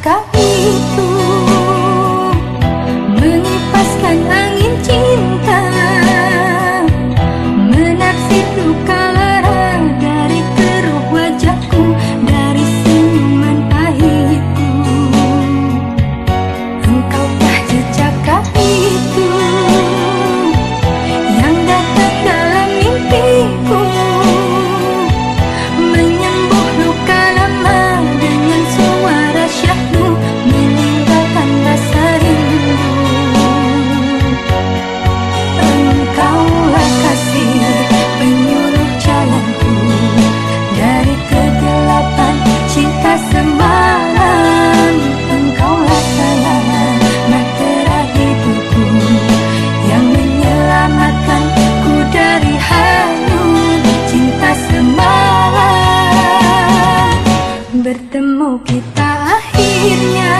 carrito bertemu kita akhirnya.